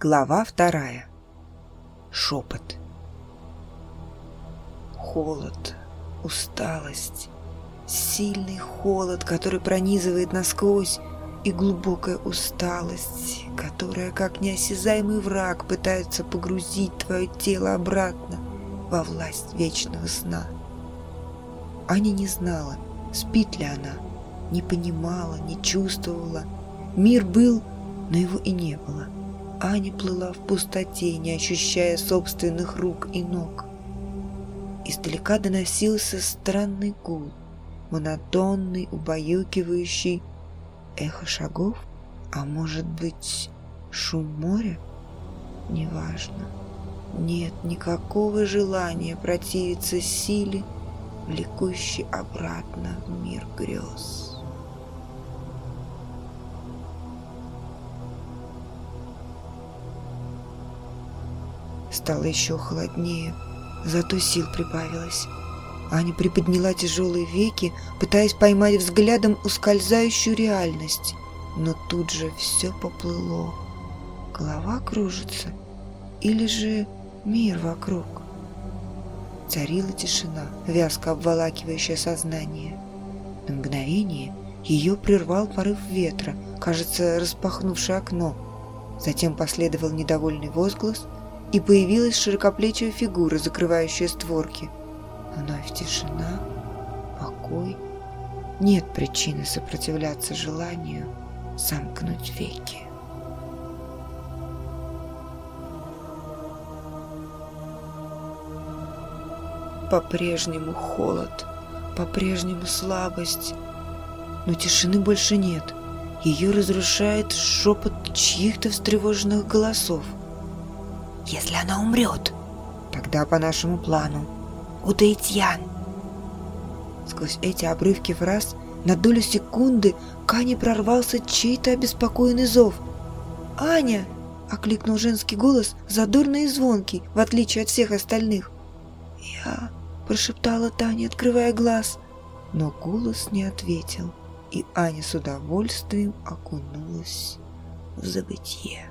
Глава вторая. Шепот. Холод, усталость, сильный холод, который пронизывает насквозь, и глубокая усталость, которая, как неосязаемый враг, пытается погрузить твое тело обратно во власть вечного сна. Аня не знала, спит ли она, не понимала, не чувствовала. Мир был, но его и не было. — Аня плыла в пустоте, не ощущая собственных рук и ног. Издалека доносился странный гул, монотонный, убаюкивающий эхо шагов, а может быть шум моря? Неважно. Нет никакого желания противиться силе, влекущей обратно в мир грез. Стало еще холоднее, зато сил прибавилось. Аня приподняла тяжелые веки, пытаясь поймать взглядом ускользающую реальность. Но тут же все поплыло. Голова кружится. Или же мир вокруг. Царила тишина, вязко обволакивающая сознание. На мгновение ее прервал порыв ветра, кажется, распахнувший окно. Затем последовал недовольный возглас – и появилась широкоплечая фигура, закрывающая створки. Вновь тишина, покой. Нет причины сопротивляться желанию сомкнуть веки. По-прежнему холод, по-прежнему слабость, но тишины больше нет. Ее разрушает шепот чьих-то встревоженных голосов если она умрет. Тогда по нашему плану. Утаитьян. Сквозь эти обрывки фраз на долю секунды к Ане прорвался чей-то обеспокоенный зов. «Аня!» — окликнул женский голос, задорный и звонкий, в отличие от всех остальных. «Я...» — прошептала Таня, открывая глаз. Но голос не ответил, и Аня с удовольствием окунулась в забытье.